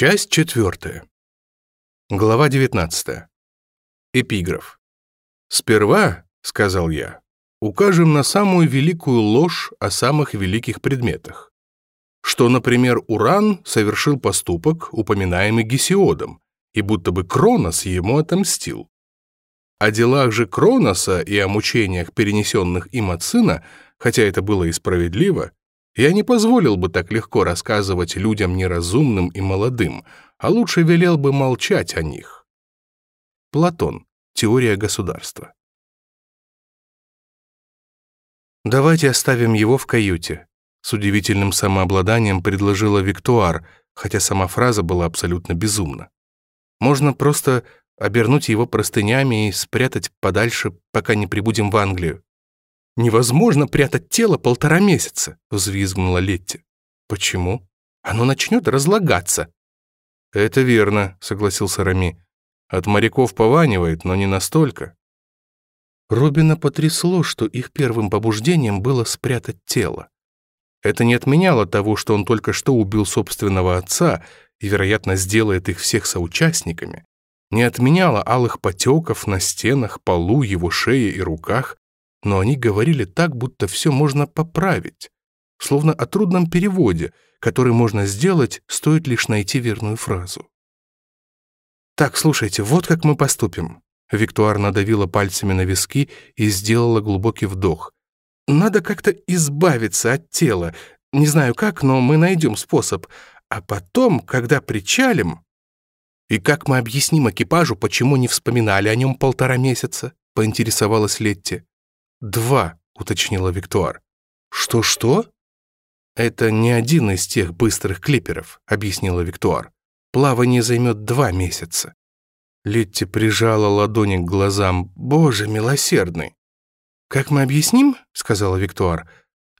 Часть четвертая. Глава 19. Эпиграф. «Сперва, — сказал я, — укажем на самую великую ложь о самых великих предметах. Что, например, Уран совершил поступок, упоминаемый Гесиодом, и будто бы Кронос ему отомстил. О делах же Кроноса и о мучениях, перенесенных им от сына, хотя это было и справедливо, я не позволил бы так легко рассказывать людям неразумным и молодым, а лучше велел бы молчать о них. Платон. Теория государства. «Давайте оставим его в каюте», — с удивительным самообладанием предложила Виктуар, хотя сама фраза была абсолютно безумна. «Можно просто обернуть его простынями и спрятать подальше, пока не прибудем в Англию». Невозможно прятать тело полтора месяца», — взвизгнула Летти. «Почему? Оно начнет разлагаться». «Это верно», — согласился Рами. «От моряков пованивает, но не настолько». Робина потрясло, что их первым побуждением было спрятать тело. Это не отменяло того, что он только что убил собственного отца и, вероятно, сделает их всех соучастниками. Не отменяло алых потеков на стенах, полу, его шее и руках, но они говорили так, будто все можно поправить, словно о трудном переводе, который можно сделать, стоит лишь найти верную фразу. «Так, слушайте, вот как мы поступим». Виктуар надавила пальцами на виски и сделала глубокий вдох. «Надо как-то избавиться от тела. Не знаю как, но мы найдем способ. А потом, когда причалим...» «И как мы объясним экипажу, почему не вспоминали о нем полтора месяца?» — поинтересовалась Летти два», — уточнила Виктуар. «Что-что?» «Это не один из тех быстрых клиперов», — объяснила Виктуар. «Плавание займет два месяца». Летти прижала ладони к глазам. «Боже милосердный!» «Как мы объясним?» — сказала Виктуар.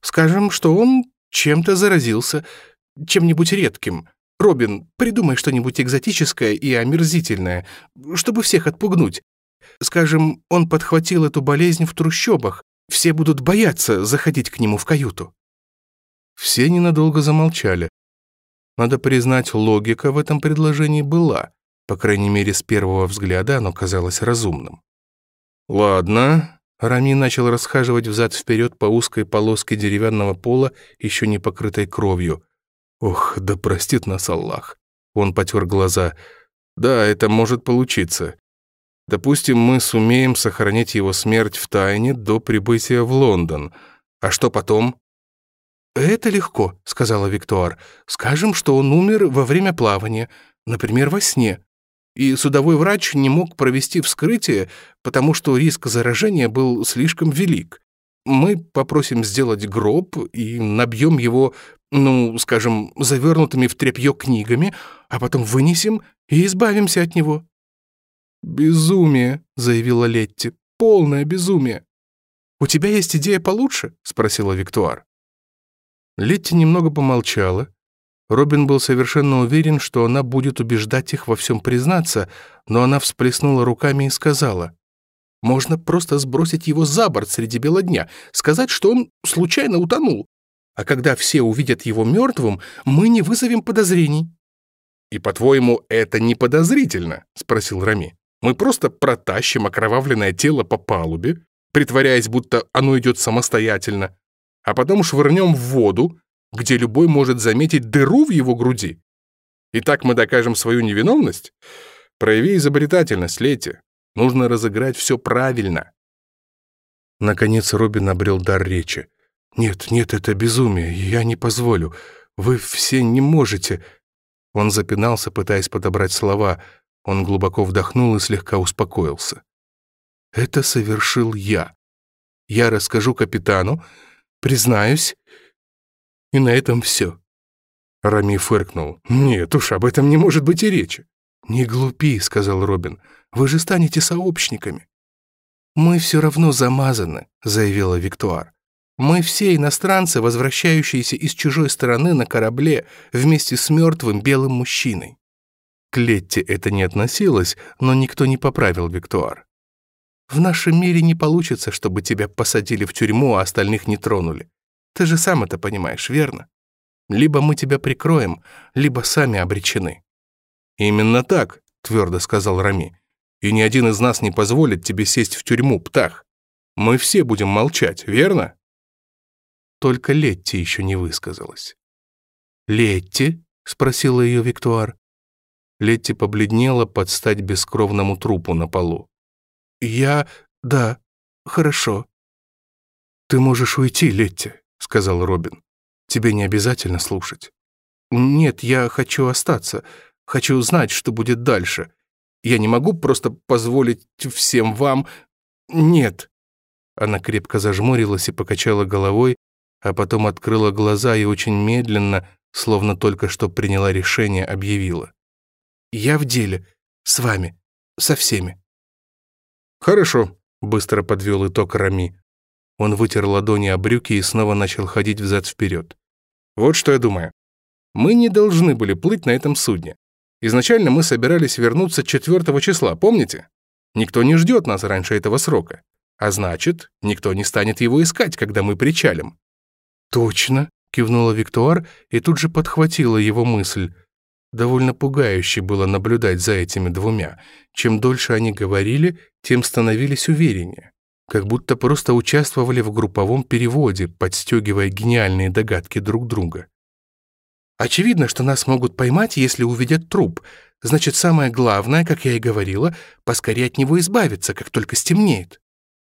«Скажем, что он чем-то заразился, чем-нибудь редким. Робин, придумай что-нибудь экзотическое и омерзительное, чтобы всех отпугнуть. Скажем, он подхватил эту болезнь в трущобах. Все будут бояться заходить к нему в каюту». Все ненадолго замолчали. Надо признать, логика в этом предложении была. По крайней мере, с первого взгляда оно казалось разумным. «Ладно», Рами начал расхаживать взад-вперед по узкой полоске деревянного пола, еще не покрытой кровью. «Ох, да простит нас Аллах!» Он потер глаза. «Да, это может получиться. Допустим, мы сумеем сохранить его смерть в тайне до прибытия в Лондон. А что потом? Это легко, сказала Виктор. Скажем, что он умер во время плавания, например, во сне. И судовой врач не мог провести вскрытие, потому что риск заражения был слишком велик. Мы попросим сделать гроб и набьем его, ну, скажем, завернутыми в тряпье книгами, а потом вынесем и избавимся от него. «Безумие», — заявила Летти, — «полное безумие». «У тебя есть идея получше?» — спросила Виктуар. Летти немного помолчала. Робин был совершенно уверен, что она будет убеждать их во всем признаться, но она всплеснула руками и сказала, «Можно просто сбросить его за борт среди бела дня, сказать, что он случайно утонул, а когда все увидят его мертвым, мы не вызовем подозрений». «И, по-твоему, это не подозрительно?» — спросил Рами. Мы просто протащим окровавленное тело по палубе, притворяясь, будто оно идет самостоятельно, а потом швырнем в воду, где любой может заметить дыру в его груди. И так мы докажем свою невиновность? Прояви изобретательность, Лети. Нужно разыграть все правильно. Наконец Робин обрел дар речи. «Нет, нет, это безумие, я не позволю. Вы все не можете...» Он запинался, пытаясь подобрать слова — он глубоко вдохнул и слегка успокоился. «Это совершил я. Я расскажу капитану, признаюсь, и на этом все». Рами фыркнул. «Нет уж, об этом не может быть и речи». «Не глупи», — сказал Робин. «Вы же станете сообщниками». «Мы все равно замазаны», — заявила Виктуар. «Мы все иностранцы, возвращающиеся из чужой страны на корабле вместе с мертвым белым мужчиной». К Летте это не относилось, но никто не поправил Виктор. «В нашем мире не получится, чтобы тебя посадили в тюрьму, а остальных не тронули. Ты же сам это понимаешь, верно? Либо мы тебя прикроем, либо сами обречены». «Именно так», — твердо сказал Рами. «И ни один из нас не позволит тебе сесть в тюрьму, птах. Мы все будем молчать, верно?» Только Летти еще не высказалась. «Летти?» — спросила ее Виктуар. Летти побледнела под стать бескровному трупу на полу. «Я... да, хорошо». «Ты можешь уйти, Летти», — сказал Робин. «Тебе не обязательно слушать». «Нет, я хочу остаться. Хочу узнать, что будет дальше. Я не могу просто позволить всем вам... Нет». Она крепко зажмурилась и покачала головой, а потом открыла глаза и очень медленно, словно только что приняла решение, объявила. Я в деле. С вами. Со всеми». «Хорошо», — быстро подвел итог Рами. Он вытер ладони о брюки и снова начал ходить взад-вперед. «Вот что я думаю. Мы не должны были плыть на этом судне. Изначально мы собирались вернуться 4 числа, помните? Никто не ждет нас раньше этого срока. А значит, никто не станет его искать, когда мы причалим». «Точно», — кивнула Виктуар и тут же подхватила его мысль. Довольно пугающе было наблюдать за этими двумя. Чем дольше они говорили, тем становились увереннее. Как будто просто участвовали в групповом переводе, подстегивая гениальные догадки друг друга. Очевидно, что нас могут поймать, если увидят труп. Значит, самое главное, как я и говорила, поскорее от него избавиться, как только стемнеет.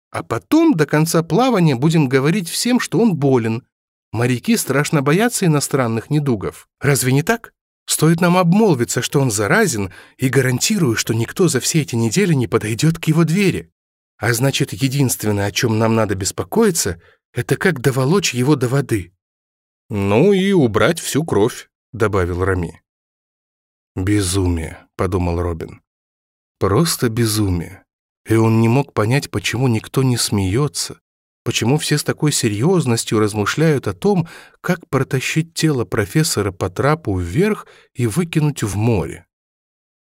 А потом до конца плавания будем говорить всем, что он болен. Моряки страшно боятся иностранных недугов. Разве не так? Стоит нам обмолвиться, что он заразен, и гарантирую, что никто за все эти недели не подойдет к его двери. А значит, единственное, о чем нам надо беспокоиться, это как доволочь его до воды». «Ну и убрать всю кровь», — добавил Рами. «Безумие», — подумал Робин. «Просто безумие». И он не мог понять, почему никто не смеется, Почему все с такой серьезностью размышляют о том, как протащить тело профессора по трапу вверх и выкинуть в море?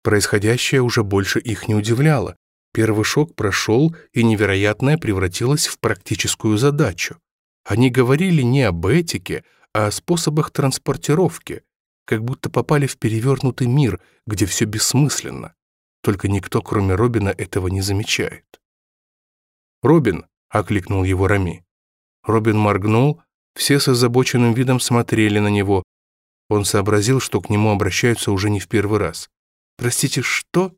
Происходящее уже больше их не удивляло. Первый шок прошел, и невероятное превратилось в практическую задачу. Они говорили не об этике, а о способах транспортировки, как будто попали в перевернутый мир, где все бессмысленно. Только никто, кроме Робина, этого не замечает. «Робин, — окликнул его Рами. Робин моргнул, все с озабоченным видом смотрели на него. Он сообразил, что к нему обращаются уже не в первый раз. «Простите, что?»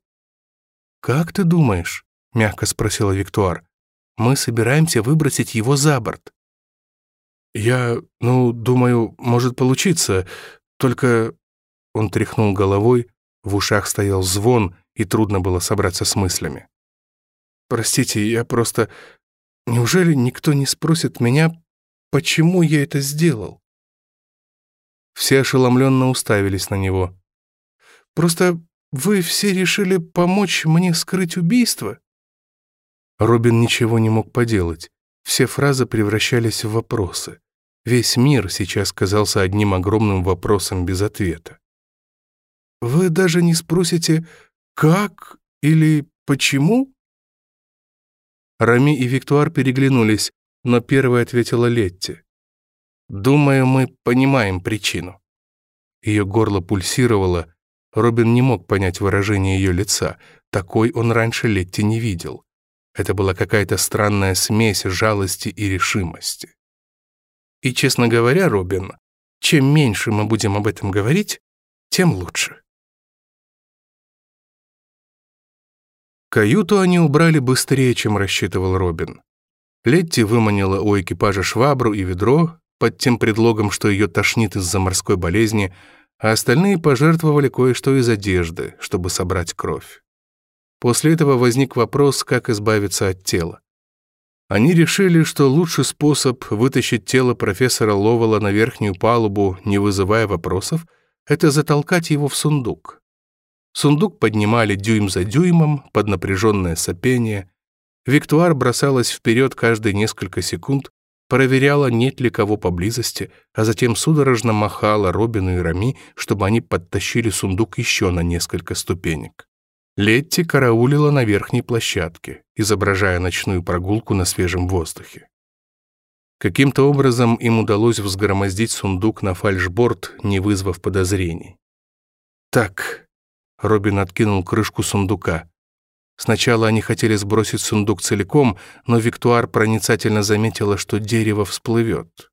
«Как ты думаешь?» — мягко спросила Виктуар. «Мы собираемся выбросить его за борт». «Я, ну, думаю, может получиться, только...» Он тряхнул головой, в ушах стоял звон, и трудно было собраться с мыслями. «Простите, я просто... Неужели никто не спросит меня, почему я это сделал? Все ошеломленно уставились на него. «Просто вы все решили помочь мне скрыть убийство?» Робин ничего не мог поделать. Все фразы превращались в вопросы. Весь мир сейчас казался одним огромным вопросом без ответа. «Вы даже не спросите, как или почему?» Рами и Виктуар переглянулись, но первая ответила Летти. «Думаю, мы понимаем причину». Ее горло пульсировало, Робин не мог понять выражение ее лица, такой он раньше Летти не видел. Это была какая-то странная смесь жалости и решимости. И, честно говоря, Робин, чем меньше мы будем об этом говорить, тем лучше. Каюту они убрали быстрее, чем рассчитывал Робин. Летти выманила у экипажа швабру и ведро под тем предлогом, что ее тошнит из-за морской болезни, а остальные пожертвовали кое-что из одежды, чтобы собрать кровь. После этого возник вопрос, как избавиться от тела. Они решили, что лучший способ вытащить тело профессора Ловела на верхнюю палубу, не вызывая вопросов, это затолкать его в сундук. Сундук поднимали дюйм за дюймом под напряженное сопение. Виктуар бросалась вперед каждые несколько секунд, проверяла, нет ли кого поблизости, а затем судорожно махала Робину и Рами, чтобы они подтащили сундук еще на несколько ступенек. Летти караулила на верхней площадке, изображая ночную прогулку на свежем воздухе. Каким-то образом им удалось взгромоздить сундук на фальшборд, не вызвав подозрений. «Так», Робин откинул крышку сундука. Сначала они хотели сбросить сундук целиком, но Виктуар проницательно заметила, что дерево всплывет.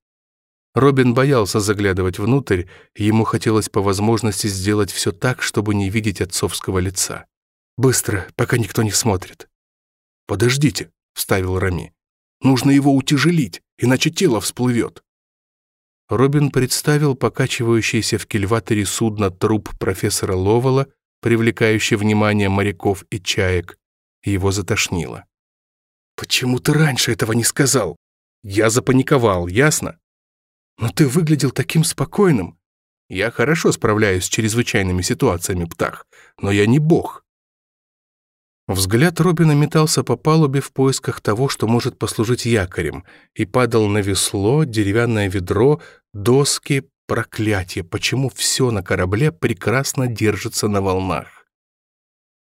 Робин боялся заглядывать внутрь, ему хотелось по возможности сделать все так, чтобы не видеть отцовского лица. «Быстро, пока никто не смотрит». «Подождите», — вставил Рами. «Нужно его утяжелить, иначе тело всплывет». Робин представил покачивающийся в кильватере судно труп профессора Ловела — привлекающий внимание моряков и чаек. Его затошнило. «Почему ты раньше этого не сказал? Я запаниковал, ясно? Но ты выглядел таким спокойным. Я хорошо справляюсь с чрезвычайными ситуациями, Птах, но я не бог». Взгляд Робина метался по палубе в поисках того, что может послужить якорем, и падал на весло, деревянное ведро, доски, Проклятие, почему все на корабле прекрасно держится на волнах?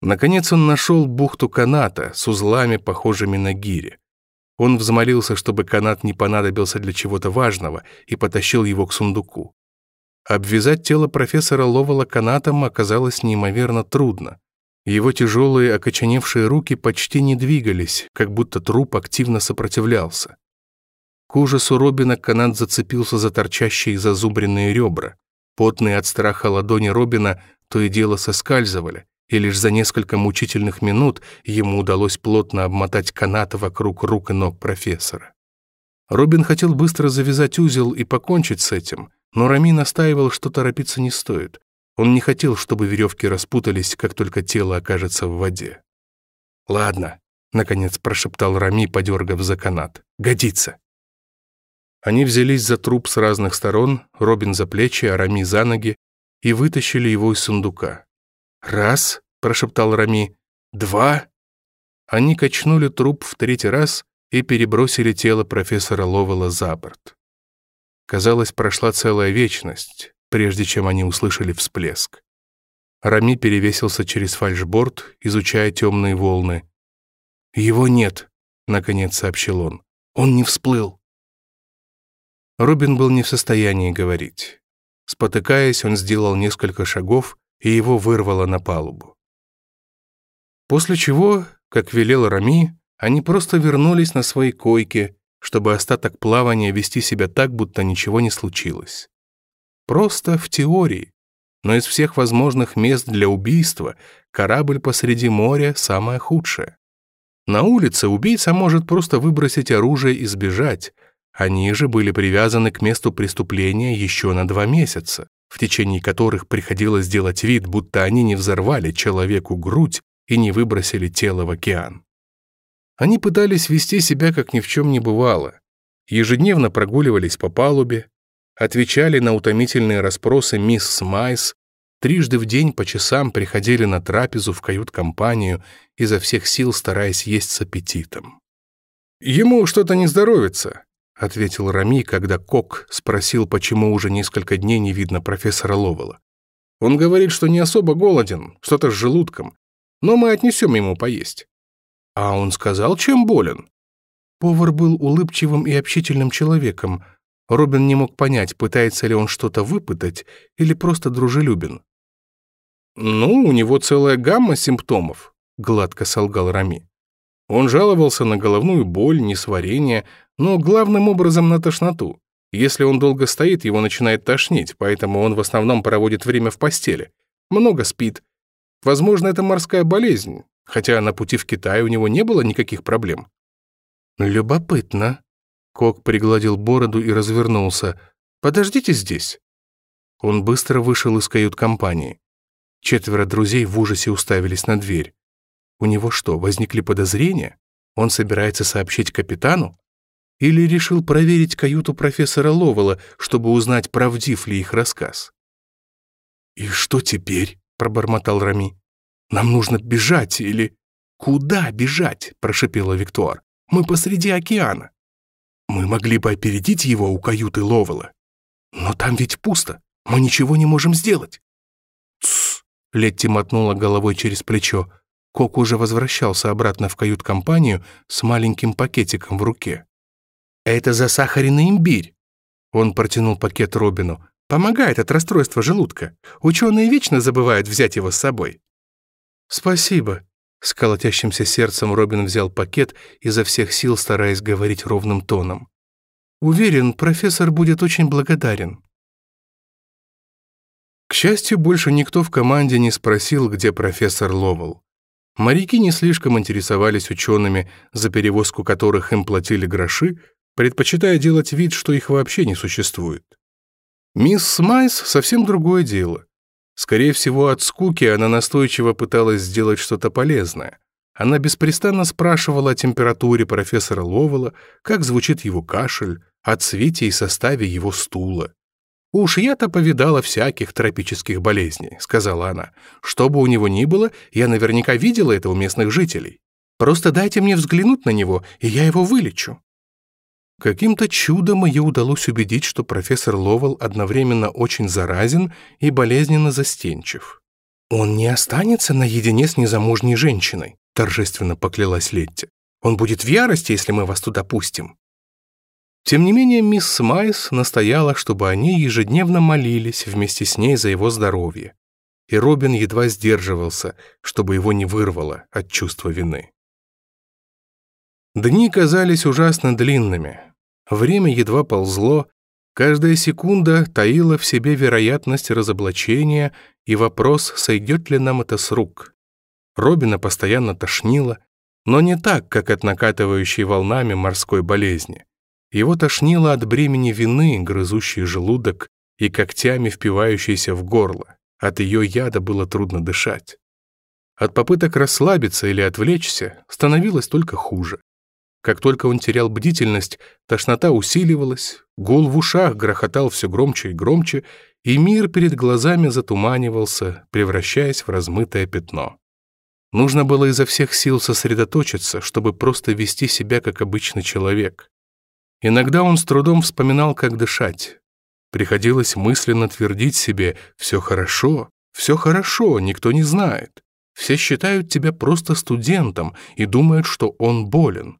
Наконец он нашел бухту каната с узлами, похожими на гири. Он взмолился, чтобы канат не понадобился для чего-то важного, и потащил его к сундуку. Обвязать тело профессора Ловала канатом оказалось неимоверно трудно. Его тяжелые, окоченевшие руки почти не двигались, как будто труп активно сопротивлялся. Кожа Робина канат зацепился за торчащие зазубренные ребра. Потные от страха ладони Робина то и дело соскальзывали, и лишь за несколько мучительных минут ему удалось плотно обмотать канат вокруг рук и ног профессора. Робин хотел быстро завязать узел и покончить с этим, но Рами настаивал, что торопиться не стоит. Он не хотел, чтобы веревки распутались, как только тело окажется в воде. «Ладно», — наконец прошептал Рами, подергав за канат. «Годится». Они взялись за труп с разных сторон, Робин за плечи, Арами за ноги, и вытащили его из сундука. «Раз», — прошептал Рами, — «два». Они качнули труп в третий раз и перебросили тело профессора Ловела за борт. Казалось, прошла целая вечность, прежде чем они услышали всплеск. Рами перевесился через фальшборд, изучая темные волны. «Его нет», — наконец сообщил он. «Он не всплыл». Робин был не в состоянии говорить. Спотыкаясь, он сделал несколько шагов, и его вырвало на палубу. После чего, как велел Рами, они просто вернулись на свои койки, чтобы остаток плавания вести себя так, будто ничего не случилось. Просто в теории. Но из всех возможных мест для убийства корабль посреди моря самое худшее. На улице убийца может просто выбросить оружие и сбежать, они же были привязаны к месту преступления еще на два месяца, в течение которых приходилось делать вид, будто они не взорвали человеку грудь и не выбросили тело в океан. Они пытались вести себя, как ни в чем не бывало. Ежедневно прогуливались по палубе, отвечали на утомительные расспросы мисс Смайс, трижды в день по часам приходили на трапезу в кают-компанию, изо всех сил стараясь есть с аппетитом. «Ему что-то не здоровится. — ответил Рами, когда Кок спросил, почему уже несколько дней не видно профессора Ловела. «Он говорит, что не особо голоден, что-то с желудком, но мы отнесем ему поесть». «А он сказал, чем болен?» Повар был улыбчивым и общительным человеком. Робин не мог понять, пытается ли он что-то выпытать или просто дружелюбен. «Ну, у него целая гамма симптомов», — гладко солгал Рами. Он жаловался на головную боль, несварение — но главным образом на тошноту. Если он долго стоит, его начинает тошнить, поэтому он в основном проводит время в постели. Много спит. Возможно, это морская болезнь, хотя на пути в Китай у него не было никаких проблем. «Любопытно». Кок пригладил бороду и развернулся. «Подождите здесь». Он быстро вышел из кают-компании. Четверо друзей в ужасе уставились на дверь. У него что, возникли подозрения? Он собирается сообщить капитану? или решил проверить каюту профессора Ловела, чтобы узнать, правдив ли их рассказ. «И что теперь?» — пробормотал Рами. «Нам нужно бежать или...» «Куда бежать?» — прошипела Виктуар. «Мы посреди океана». «Мы могли бы опередить его у каюты Ловела. Но там ведь пусто. Мы ничего не можем сделать». «Тссс!» — Летти мотнула головой через плечо. Кок уже возвращался обратно в кают-компанию с маленьким пакетиком в руке. «Это за сахарный имбирь!» Он протянул пакет Робину. «Помогает от расстройства желудка. Ученые вечно забывают взять его с собой». «Спасибо». С колотящимся сердцем Робин взял пакет, изо всех сил стараясь говорить ровным тоном. «Уверен, профессор будет очень благодарен». К счастью, больше никто в команде не спросил, где профессор Ловел. Моряки не слишком интересовались учеными, за перевозку которых им платили гроши, предпочитая делать вид, что их вообще не существует. Мисс Смайс совсем другое дело. Скорее всего, от скуки она настойчиво пыталась сделать что-то полезное. Она беспрестанно спрашивала о температуре профессора Ловела, как звучит его кашель, о цвете и составе его стула. «Уж я-то повидала всяких тропических болезней», — сказала она. «Что бы у него ни было, я наверняка видела это у местных жителей. Просто дайте мне взглянуть на него, и я его вылечу». Каким-то чудом ее удалось убедить, что профессор Ловел одновременно очень заразен и болезненно застенчив. «Он не останется наедине с незамужней женщиной», — торжественно поклялась Летти. «Он будет в ярости, если мы вас туда пустим». Тем не менее, мисс Смайс настояла, чтобы они ежедневно молились вместе с ней за его здоровье. И Робин едва сдерживался, чтобы его не вырвало от чувства вины. Дни казались ужасно длинными, Время едва ползло, каждая секунда таила в себе вероятность разоблачения и вопрос, сойдет ли нам это с рук. Робина постоянно тошнило, но не так, как от накатывающей волнами морской болезни. Его тошнило от бремени вины, грызущей желудок и когтями впивающейся в горло. От ее яда было трудно дышать. От попыток расслабиться или отвлечься становилось только хуже. Как только он терял бдительность, тошнота усиливалась, гул в ушах грохотал все громче и громче, и мир перед глазами затуманивался, превращаясь в размытое пятно. Нужно было изо всех сил сосредоточиться, чтобы просто вести себя как обычный человек. Иногда он с трудом вспоминал, как дышать. Приходилось мысленно твердить себе «все хорошо, все хорошо, никто не знает». Все считают тебя просто студентом и думают, что он болен.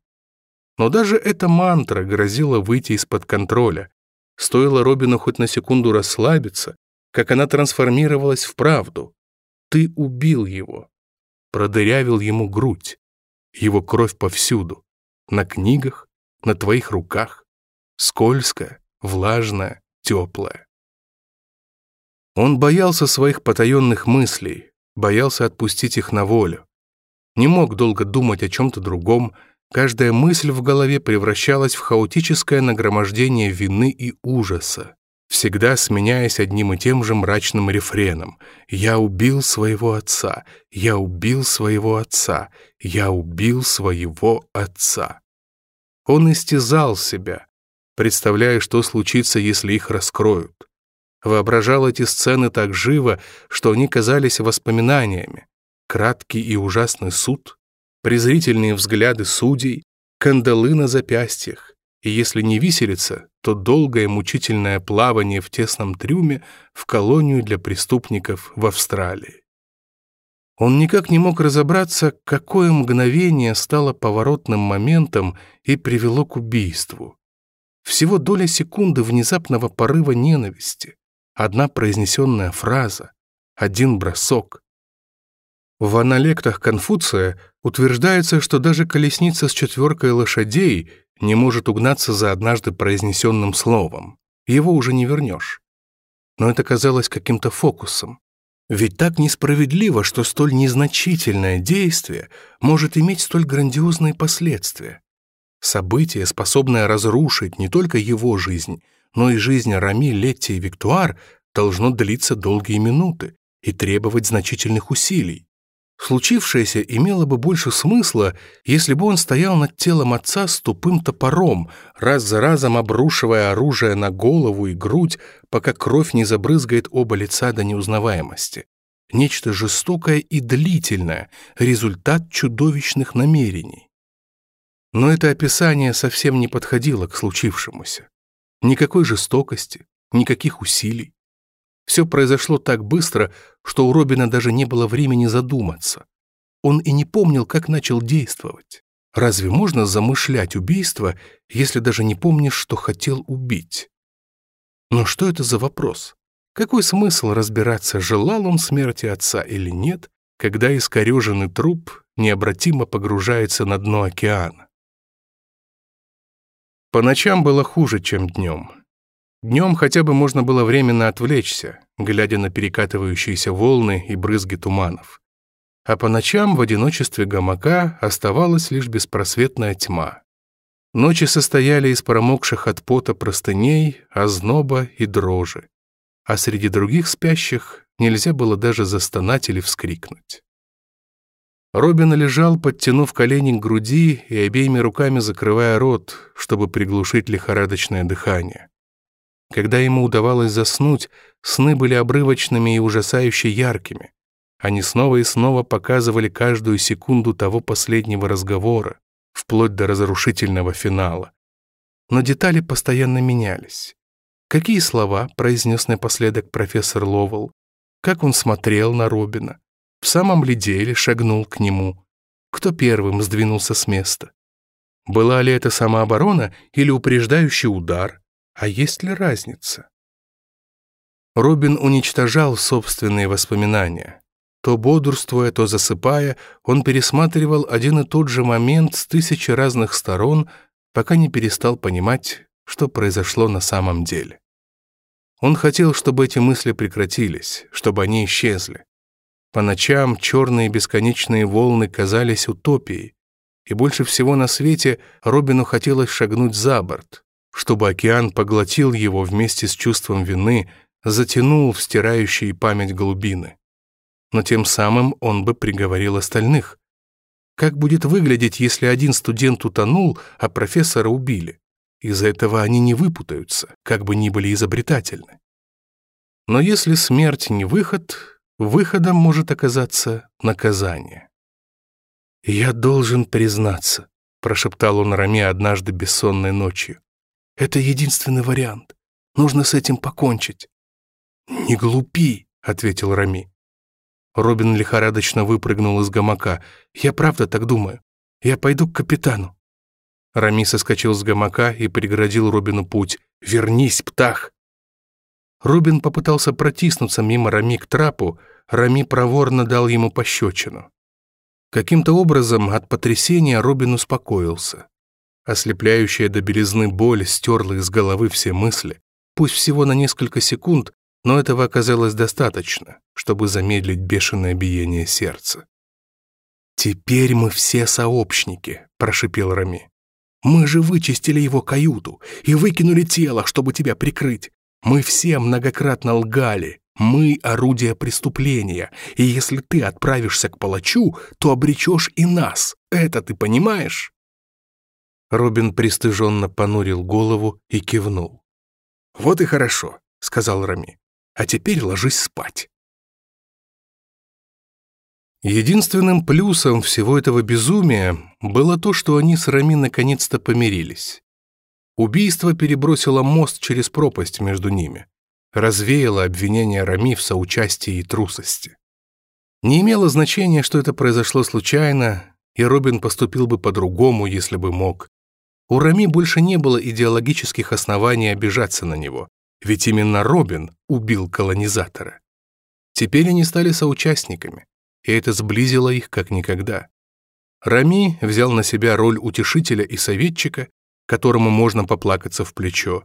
Но даже эта мантра грозила выйти из-под контроля. Стоило Робину хоть на секунду расслабиться, как она трансформировалась в правду. Ты убил его. Продырявил ему грудь. Его кровь повсюду. На книгах, на твоих руках. Скользкая, влажная, теплая. Он боялся своих потаенных мыслей, боялся отпустить их на волю. Не мог долго думать о чем-то другом, Каждая мысль в голове превращалась в хаотическое нагромождение вины и ужаса, всегда сменяясь одним и тем же мрачным рефреном «Я убил своего отца! Я убил своего отца! Я убил своего отца!» Он истязал себя, представляя, что случится, если их раскроют. Воображал эти сцены так живо, что они казались воспоминаниями. Краткий и ужасный суд — презрительные взгляды судей, кандалы на запястьях, и если не виселица, то долгое мучительное плавание в тесном трюме в колонию для преступников в Австралии. Он никак не мог разобраться, какое мгновение стало поворотным моментом и привело к убийству. Всего доля секунды внезапного порыва ненависти, одна произнесенная фраза, один бросок, в аналектах Конфуция утверждается, что даже колесница с четверкой лошадей не может угнаться за однажды произнесенным словом. Его уже не вернешь. Но это казалось каким-то фокусом. Ведь так несправедливо, что столь незначительное действие может иметь столь грандиозные последствия. Событие, способное разрушить не только его жизнь, но и жизнь Рами, Летти и Виктуар, должно длиться долгие минуты и требовать значительных усилий. Случившееся имело бы больше смысла, если бы он стоял над телом отца с тупым топором, раз за разом обрушивая оружие на голову и грудь, пока кровь не забрызгает оба лица до неузнаваемости. Нечто жестокое и длительное, результат чудовищных намерений. Но это описание совсем не подходило к случившемуся. Никакой жестокости, никаких усилий. Все произошло так быстро, что у Робина даже не было времени задуматься. Он и не помнил, как начал действовать. Разве можно замышлять убийство, если даже не помнишь, что хотел убить? Но что это за вопрос? Какой смысл разбираться, желал он смерти отца или нет, когда искореженный труп необратимо погружается на дно океана? По ночам было хуже, чем днем. Днем хотя бы можно было временно отвлечься, глядя на перекатывающиеся волны и брызги туманов. А по ночам в одиночестве гамака оставалась лишь беспросветная тьма. Ночи состояли из промокших от пота простыней, озноба и дрожи. А среди других спящих нельзя было даже застонать или вскрикнуть. Робин лежал, подтянув колени к груди и обеими руками закрывая рот, чтобы приглушить лихорадочное дыхание. Когда ему удавалось заснуть, сны были обрывочными и ужасающе яркими. Они снова и снова показывали каждую секунду того последнего разговора, вплоть до разрушительного финала. Но детали постоянно менялись. Какие слова произнес напоследок профессор Ловел? Как он смотрел на Робина? В самом ли деле шагнул к нему? Кто первым сдвинулся с места? Была ли это самооборона или упреждающий удар? А есть ли разница? Робин уничтожал собственные воспоминания. То бодрствуя, то засыпая, он пересматривал один и тот же момент с тысячи разных сторон, пока не перестал понимать, что произошло на самом деле. Он хотел, чтобы эти мысли прекратились, чтобы они исчезли. По ночам черные бесконечные волны казались утопией, и больше всего на свете Робину хотелось шагнуть за борт, чтобы океан поглотил его вместе с чувством вины, затянул в стирающие память глубины. Но тем самым он бы приговорил остальных. Как будет выглядеть, если один студент утонул, а профессора убили? Из-за этого они не выпутаются, как бы ни были изобретательны. Но если смерть не выход, выходом может оказаться наказание. «Я должен признаться», — прошептал он Раме однажды бессонной ночью. Это единственный вариант. Нужно с этим покончить». «Не глупи», — ответил Рами. Робин лихорадочно выпрыгнул из гамака. «Я правда так думаю. Я пойду к капитану». Рами соскочил с гамака и преградил Робину путь. «Вернись, птах!» Робин попытался протиснуться мимо Рами к трапу, Рами проворно дал ему пощечину. Каким-то образом от потрясения Робин успокоился ослепляющая до белизны боль стерла из головы все мысли. Пусть всего на несколько секунд, но этого оказалось достаточно, чтобы замедлить бешеное биение сердца. «Теперь мы все сообщники», — прошипел Рами. «Мы же вычистили его каюту и выкинули тело, чтобы тебя прикрыть. Мы все многократно лгали, мы — орудие преступления, и если ты отправишься к палачу, то обречешь и нас. Это ты понимаешь?» Робин пристыженно понурил голову и кивнул. «Вот и хорошо», — сказал Рами. «А теперь ложись спать». Единственным плюсом всего этого безумия было то, что они с Рами наконец-то помирились. Убийство перебросило мост через пропасть между ними, развеяло обвинение Рами в соучастии и трусости. Не имело значения, что это произошло случайно, и Робин поступил бы по-другому, если бы мог. У Рами больше не было идеологических оснований обижаться на него, ведь именно Робин убил колонизатора. Теперь они стали соучастниками, и это сблизило их как никогда. Рами взял на себя роль утешителя и советчика, которому можно поплакаться в плечо.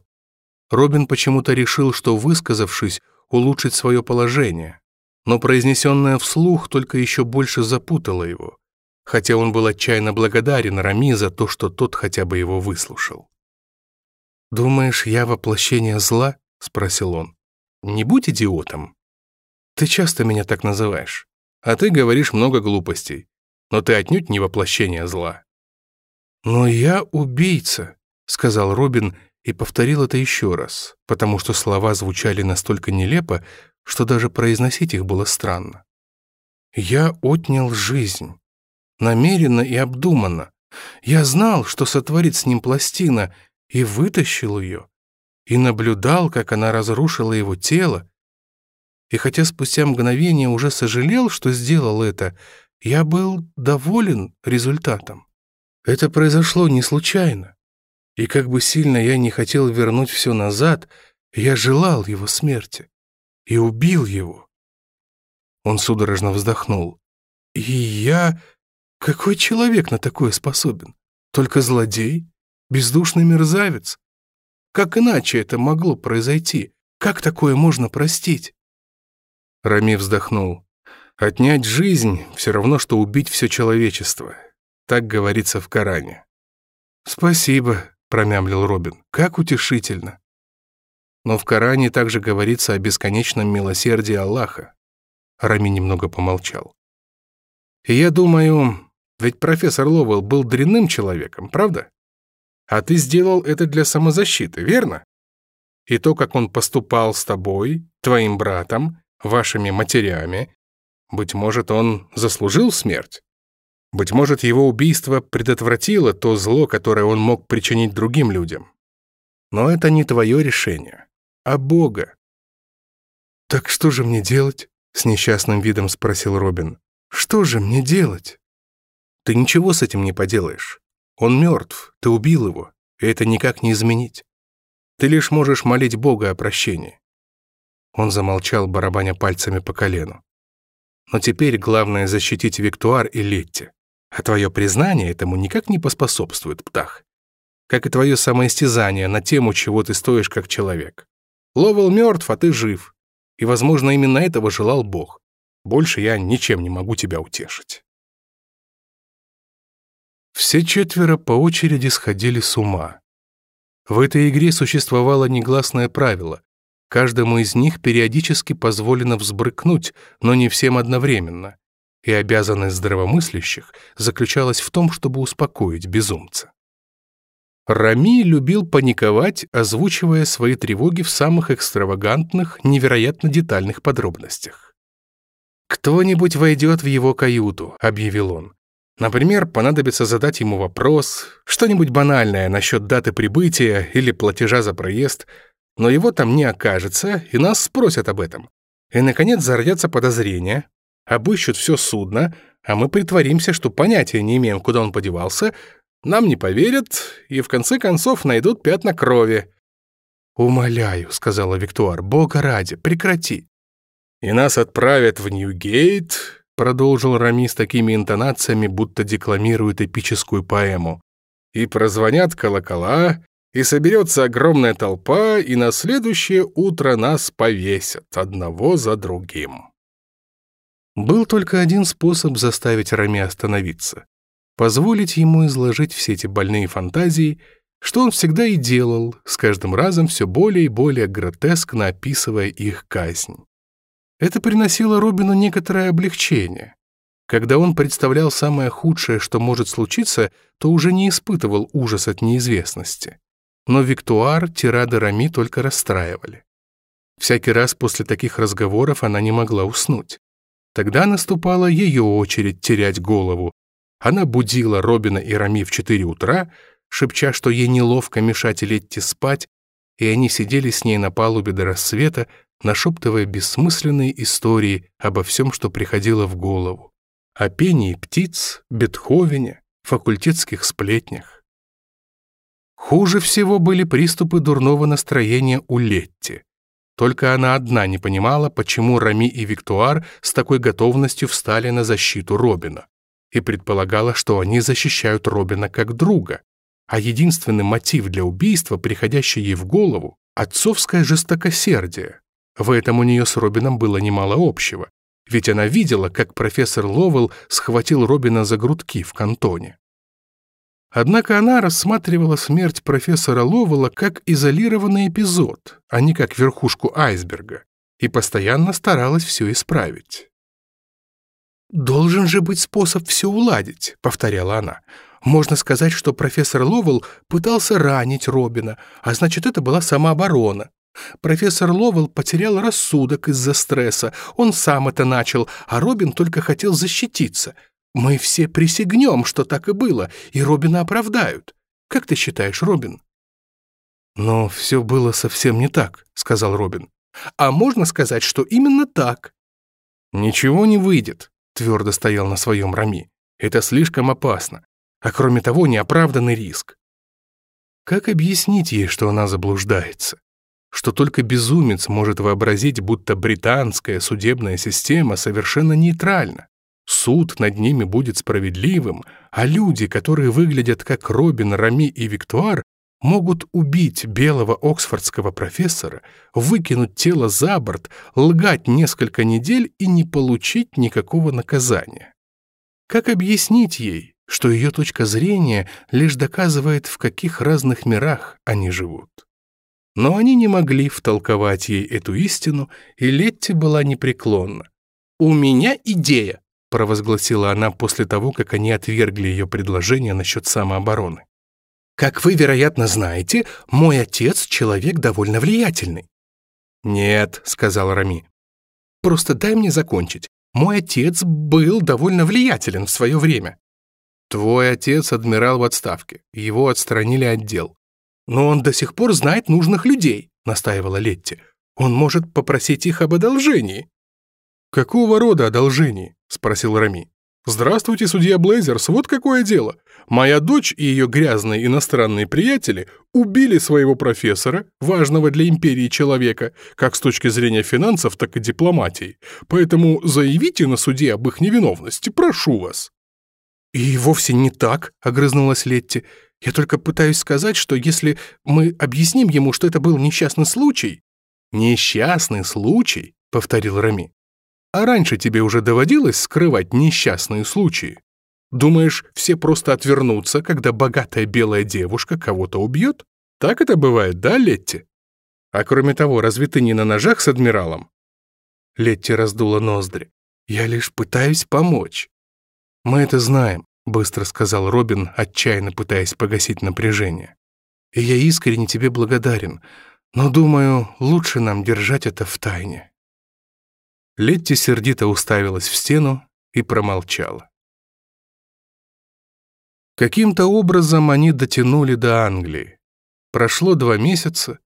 Робин почему-то решил, что, высказавшись, улучшит свое положение, но произнесенное вслух только еще больше запутало его хотя он был отчаянно благодарен Рами за то, что тот хотя бы его выслушал. «Думаешь, я воплощение зла?» — спросил он. «Не будь идиотом. Ты часто меня так называешь, а ты говоришь много глупостей, но ты отнюдь не воплощение зла». «Но я убийца», — сказал Робин и повторил это еще раз, потому что слова звучали настолько нелепо, что даже произносить их было странно. «Я отнял жизнь» намеренно и обдуманно. Я знал, что сотворит с ним пластина, и вытащил ее, и наблюдал, как она разрушила его тело. И хотя спустя мгновение уже сожалел, что сделал это, я был доволен результатом. Это произошло не случайно. И как бы сильно я не хотел вернуть все назад, я желал его смерти и убил его. Он судорожно вздохнул. И я какой человек на такое способен? Только злодей? Бездушный мерзавец? Как иначе это могло произойти? Как такое можно простить?» Рами вздохнул. «Отнять жизнь — все равно, что убить все человечество. Так говорится в Коране». «Спасибо», — промямлил Робин. «Как утешительно». Но в Коране также говорится о бесконечном милосердии Аллаха. Рами немного помолчал. Я думаю, ведь профессор Ловелл был дрянным человеком, правда? А ты сделал это для самозащиты, верно? И то, как он поступал с тобой, твоим братом, вашими матерями, быть может, он заслужил смерть? Быть может, его убийство предотвратило то зло, которое он мог причинить другим людям. Но это не твое решение, а Бога. «Так что же мне делать?» — с несчастным видом спросил Робин. «Что же мне делать?» Ты ничего с этим не поделаешь. Он мертв, ты убил его, и это никак не изменить. Ты лишь можешь молить Бога о прощении». Он замолчал, барабаня пальцами по колену. «Но теперь главное защитить Виктуар и Летти. А твое признание этому никак не поспособствует, Птах. Как и твое самоистязание на тему, чего ты стоишь как человек. Ловел мертв, а ты жив. И, возможно, именно этого желал Бог. Больше я ничем не могу тебя утешить». Все четверо по очереди сходили с ума. В этой игре существовало негласное правило. Каждому из них периодически позволено взбрыкнуть, но не всем одновременно. И обязанность здравомыслящих заключалась в том, чтобы успокоить безумца. Рами любил паниковать, озвучивая свои тревоги в самых экстравагантных, невероятно детальных подробностях. «Кто-нибудь войдет в его каюту», — объявил он. Например, понадобится задать ему вопрос, что-нибудь банальное насчет даты прибытия или платежа за проезд, но его там не окажется, и нас спросят об этом. И, наконец, зародятся подозрения, обыщут все судно, а мы притворимся, что понятия не имеем, куда он подевался, нам не поверят и, в конце концов, найдут пятна крови. «Умоляю», — сказала Виктуар, — «бога ради, прекрати». «И нас отправят в Ньюгейт, продолжил Рами с такими интонациями, будто декламирует эпическую поэму. «И прозвонят колокола, и соберется огромная толпа, и на следующее утро нас повесят одного за другим». Был только один способ заставить Рами остановиться. Позволить ему изложить все эти больные фантазии, что он всегда и делал, с каждым разом все более и более гротескно описывая их казнь. Это приносило Робину некоторое облегчение. Когда он представлял самое худшее, что может случиться, то уже не испытывал ужас от неизвестности. Но Виктуар, Тирада Рами только расстраивали. Всякий раз после таких разговоров она не могла уснуть. Тогда наступала ее очередь терять голову. Она будила Робина и Рами в 4 утра, шепча, что ей неловко мешать Летти спать, и они сидели с ней на палубе до рассвета, нашептывая бессмысленные истории обо всем, что приходило в голову. О пении птиц, Бетховене, факультетских сплетнях. Хуже всего были приступы дурного настроения у Летти. Только она одна не понимала, почему Рами и Виктуар с такой готовностью встали на защиту Робина и предполагала, что они защищают Робина как друга, а единственный мотив для убийства, приходящий ей в голову, отцовское жестокосердие. В этом у нее с Робином было немало общего, ведь она видела, как профессор Ловел схватил Робина за грудки в кантоне. Однако она рассматривала смерть профессора Ловела как изолированный эпизод, а не как верхушку айсберга, и постоянно старалась все исправить. «Должен же быть способ все уладить», — повторяла она. «Можно сказать, что профессор Ловел пытался ранить Робина, а значит, это была самооборона. Профессор Ловел потерял рассудок из-за стресса. Он сам это начал, а Робин только хотел защититься. Мы все присягнем, что так и было, и Робина оправдают. Как ты считаешь, Робин?» «Но все было совсем не так», — сказал Робин. «А можно сказать, что именно так?» «Ничего не выйдет», — твердо стоял на своем Рами. «Это слишком опасно. А кроме того, неоправданный риск». Как объяснить ей, что она заблуждается? что только безумец может вообразить, будто британская судебная система совершенно нейтральна. Суд над ними будет справедливым, а люди, которые выглядят как Робин, Рами и Виктуар, могут убить белого оксфордского профессора, выкинуть тело за борт, лгать несколько недель и не получить никакого наказания. Как объяснить ей, что ее точка зрения лишь доказывает, в каких разных мирах они живут? но они не могли втолковать ей эту истину, и Летти была непреклонна. «У меня идея», — провозгласила она после того, как они отвергли ее предложение насчет самообороны. «Как вы, вероятно, знаете, мой отец — человек довольно влиятельный». «Нет», — сказал Рами. «Просто дай мне закончить. Мой отец был довольно влиятелен в свое время». «Твой отец — адмирал в отставке. Его отстранили от дел. «Но он до сих пор знает нужных людей», — настаивала Летти. «Он может попросить их об одолжении». «Какого рода одолжении?» — спросил Рами. «Здравствуйте, судья Блейзерс, вот какое дело. Моя дочь и ее грязные иностранные приятели убили своего профессора, важного для империи человека, как с точки зрения финансов, так и дипломатии. Поэтому заявите на суде об их невиновности, прошу вас». «И вовсе не так», — огрызнулась Летти. «Я только пытаюсь сказать, что если мы объясним ему, что это был несчастный случай...» «Несчастный случай», — повторил Рами. «А раньше тебе уже доводилось скрывать несчастные случаи? Думаешь, все просто отвернутся, когда богатая белая девушка кого-то убьет? Так это бывает, да, Летти? А кроме того, разве ты не на ножах с адмиралом?» Летти раздула ноздри. «Я лишь пытаюсь помочь». Мы это знаем», — быстро сказал Робин, отчаянно пытаясь погасить напряжение. «И я искренне тебе благодарен, но, думаю, лучше нам держать это в тайне». Летти сердито уставилась в стену и промолчала. Каким-то образом они дотянули до Англии. Прошло два месяца,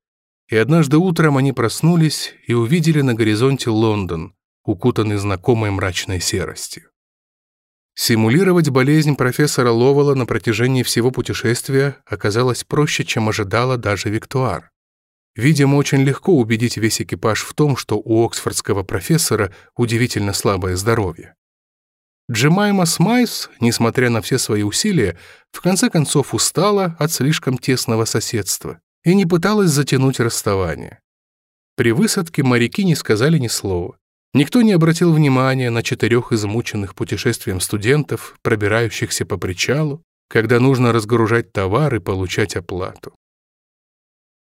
и однажды утром они проснулись и увидели на горизонте Лондон, укутанный знакомой мрачной серостью. Симулировать болезнь профессора Ловела на протяжении всего путешествия оказалось проще, чем ожидала даже Виктуар. Видимо, очень легко убедить весь экипаж в том, что у оксфордского профессора удивительно слабое здоровье. Джемайма Смайс, несмотря на все свои усилия, в конце концов устала от слишком тесного соседства и не пыталась затянуть расставание. При высадке моряки не сказали ни слова. Никто не обратил внимания на четырех измученных путешествием студентов, пробирающихся по причалу, когда нужно разгружать товар и получать оплату.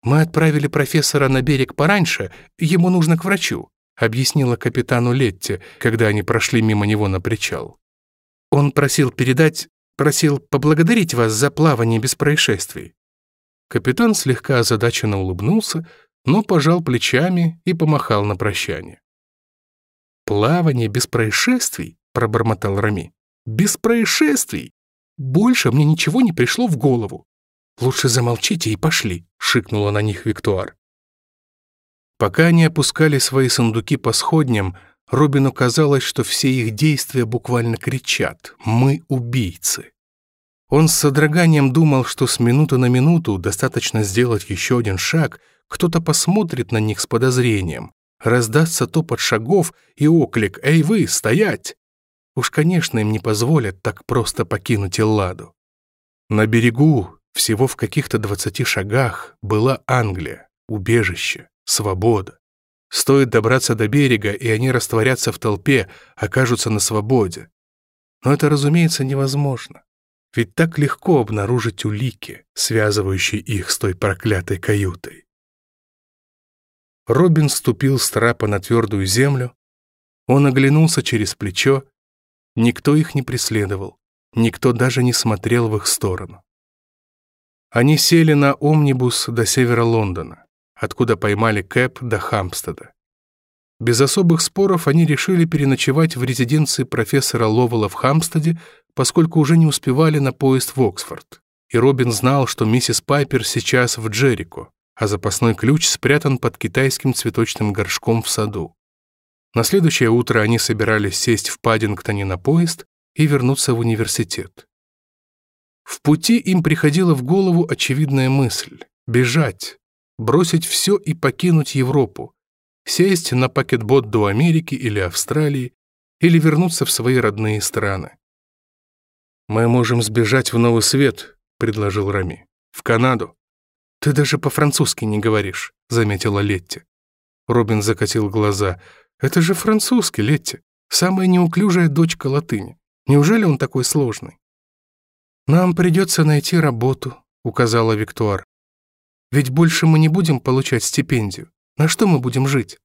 «Мы отправили профессора на берег пораньше, ему нужно к врачу», объяснила капитану Летти, когда они прошли мимо него на причал. «Он просил передать, просил поблагодарить вас за плавание без происшествий». Капитан слегка озадаченно улыбнулся, но пожал плечами и помахал на прощание. Плавание без происшествий, пробормотал Рами. Без происшествий! Больше мне ничего не пришло в голову. Лучше замолчите и пошли, шикнула на них Виктуар. Пока они опускали свои сундуки по сходням, Робину казалось, что все их действия буквально кричат «Мы убийцы». Он с содроганием думал, что с минуты на минуту достаточно сделать еще один шаг, кто-то посмотрит на них с подозрением, Раздастся топот шагов и оклик «Эй вы, стоять!» Уж, конечно, им не позволят так просто покинуть Элладу. На берегу, всего в каких-то двадцати шагах, была Англия, убежище, свобода. Стоит добраться до берега, и они растворятся в толпе, окажутся на свободе. Но это, разумеется, невозможно. Ведь так легко обнаружить улики, связывающие их с той проклятой каютой. Робин ступил с трапа на твердую землю. Он оглянулся через плечо. Никто их не преследовал. Никто даже не смотрел в их сторону. Они сели на омнибус до севера Лондона, откуда поймали Кэп до Хампстеда. Без особых споров они решили переночевать в резиденции профессора Ловела в Хамстеде, поскольку уже не успевали на поезд в Оксфорд. И Робин знал, что миссис Пайпер сейчас в Джерико, а запасной ключ спрятан под китайским цветочным горшком в саду. На следующее утро они собирались сесть в Паддингтоне на поезд и вернуться в университет. В пути им приходила в голову очевидная мысль — бежать, бросить все и покинуть Европу, сесть на пакетбот до Америки или Австралии, или вернуться в свои родные страны. «Мы можем сбежать в Новый Свет», — предложил Рами, — «в Канаду. «Ты даже по-французски не говоришь», — заметила Летти. Робин закатил глаза. «Это же французский, Летти. Самая неуклюжая дочка латыни. Неужели он такой сложный?» «Нам придется найти работу», — указала Виктуар. «Ведь больше мы не будем получать стипендию. На что мы будем жить?»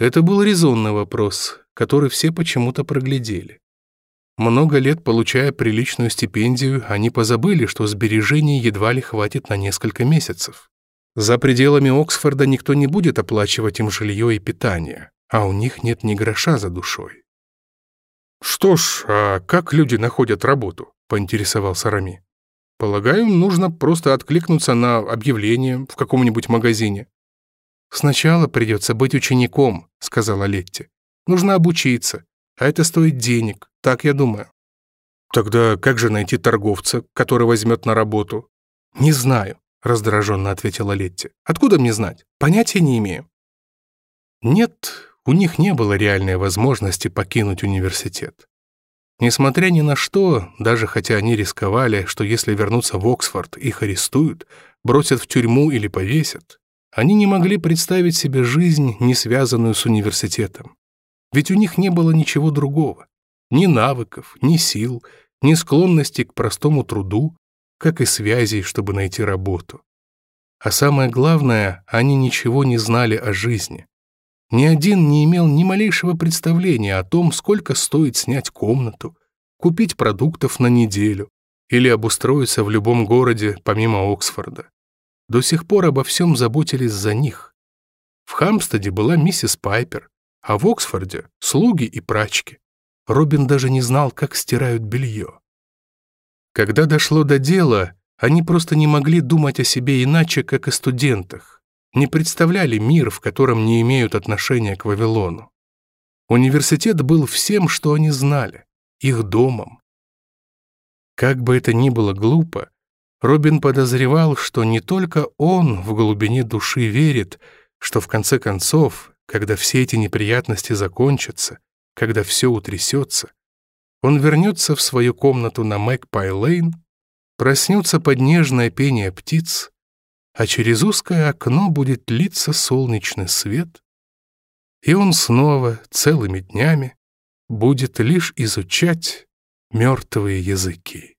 Это был резонный вопрос, который все почему-то проглядели. Много лет получая приличную стипендию, они позабыли, что сбережений едва ли хватит на несколько месяцев. За пределами Оксфорда никто не будет оплачивать им жилье и питание, а у них нет ни гроша за душой. «Что ж, а как люди находят работу?» — поинтересовался Рами. «Полагаю, нужно просто откликнуться на объявление в каком-нибудь магазине». «Сначала придется быть учеником», — сказала Летти. «Нужно обучиться, а это стоит денег, так я думаю». «Тогда как же найти торговца, который возьмет на работу?» «Не знаю», — раздраженно ответила Летти. «Откуда мне знать? Понятия не имею». Нет, у них не было реальной возможности покинуть университет. Несмотря ни на что, даже хотя они рисковали, что если вернуться в Оксфорд, их арестуют, бросят в тюрьму или повесят, они не могли представить себе жизнь, не связанную с университетом. Ведь у них не было ничего другого. Ни навыков, ни сил, ни склонности к простому труду, как и связей, чтобы найти работу. А самое главное, они ничего не знали о жизни. Ни один не имел ни малейшего представления о том, сколько стоит снять комнату, купить продуктов на неделю или обустроиться в любом городе помимо Оксфорда. До сих пор обо всем заботились за них. В Хамстеде была миссис Пайпер, а в Оксфорде — слуги и прачки. Робин даже не знал, как стирают белье. Когда дошло до дела, они просто не могли думать о себе иначе, как о студентах, не представляли мир, в котором не имеют отношения к Вавилону. Университет был всем, что они знали, их домом. Как бы это ни было глупо, Робин подозревал, что не только он в глубине души верит, что в конце концов когда все эти неприятности закончатся, когда все утрясется, он вернется в свою комнату на Мэгпай-Лейн, проснется под нежное пение птиц, а через узкое окно будет литься солнечный свет, и он снова целыми днями будет лишь изучать мертвые языки.